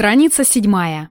Страница седьмая.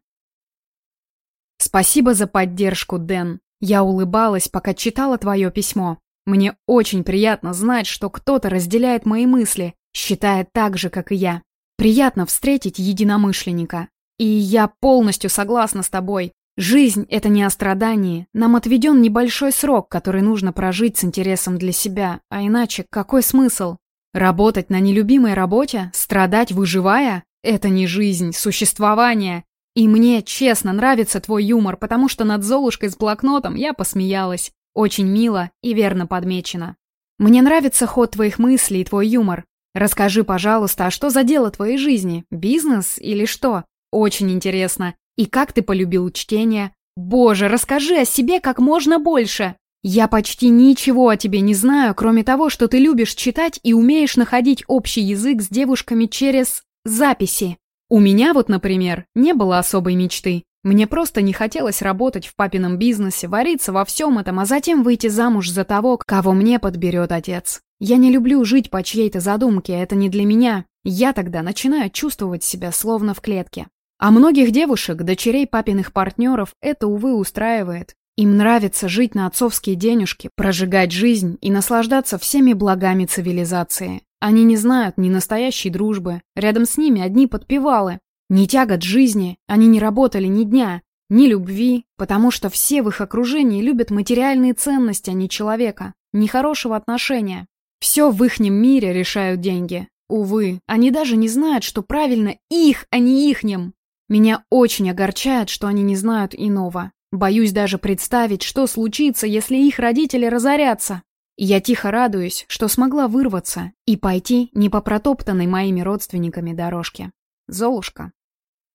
Спасибо за поддержку, Дэн. Я улыбалась, пока читала твое письмо. Мне очень приятно знать, что кто-то разделяет мои мысли, считает так же, как и я. Приятно встретить единомышленника. И я полностью согласна с тобой. Жизнь — это не о страдании. Нам отведен небольшой срок, который нужно прожить с интересом для себя. А иначе какой смысл? Работать на нелюбимой работе? Страдать, выживая? Это не жизнь, существование. И мне, честно, нравится твой юмор, потому что над Золушкой с блокнотом я посмеялась. Очень мило и верно подмечено. Мне нравится ход твоих мыслей и твой юмор. Расскажи, пожалуйста, а что за дело твоей жизни? Бизнес или что? Очень интересно. И как ты полюбил чтение? Боже, расскажи о себе как можно больше. Я почти ничего о тебе не знаю, кроме того, что ты любишь читать и умеешь находить общий язык с девушками через Записи. У меня вот, например, не было особой мечты. Мне просто не хотелось работать в папином бизнесе, вариться во всем этом, а затем выйти замуж за того, кого мне подберет отец. Я не люблю жить по чьей-то задумке, это не для меня. Я тогда начинаю чувствовать себя словно в клетке. А многих девушек, дочерей папиных партнеров, это, увы, устраивает. Им нравится жить на отцовские денежки, прожигать жизнь и наслаждаться всеми благами цивилизации. Они не знают ни настоящей дружбы, рядом с ними одни подпевалы, ни тягот жизни, они не работали ни дня, ни любви, потому что все в их окружении любят материальные ценности, а не человека, ни хорошего отношения. Все в ихнем мире решают деньги. Увы, они даже не знают, что правильно их, а не ихним. Меня очень огорчает, что они не знают иного. Боюсь даже представить, что случится, если их родители разорятся. Я тихо радуюсь, что смогла вырваться и пойти не по протоптанной моими родственниками дорожке. Золушка.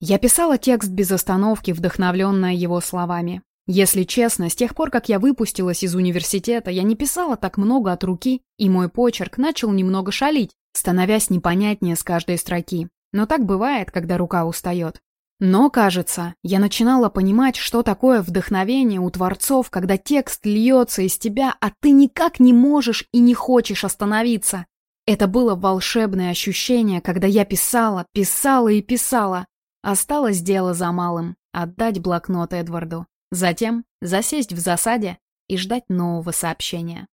Я писала текст без остановки, вдохновленная его словами. Если честно, с тех пор, как я выпустилась из университета, я не писала так много от руки, и мой почерк начал немного шалить, становясь непонятнее с каждой строки. Но так бывает, когда рука устает. Но, кажется, я начинала понимать, что такое вдохновение у творцов, когда текст льется из тебя, а ты никак не можешь и не хочешь остановиться. Это было волшебное ощущение, когда я писала, писала и писала. Осталось дело за малым — отдать блокнот Эдварду. Затем засесть в засаде и ждать нового сообщения.